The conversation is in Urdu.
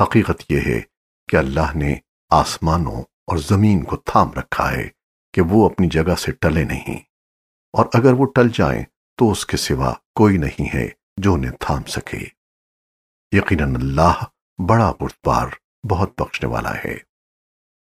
حقیقت یہ ہے کہ اللہ نے آسمانوں اور زمین کو تھام رکھا ہے کہ وہ اپنی جگہ سے ٹلے نہیں۔ اور اگر وہ ٹل جائیں تو اس کے سوا کوئی نہیں ہے جو انہیں تھام سکے۔ یقیناً اللہ بڑا بردبار، بہت بخشنے والا ہے۔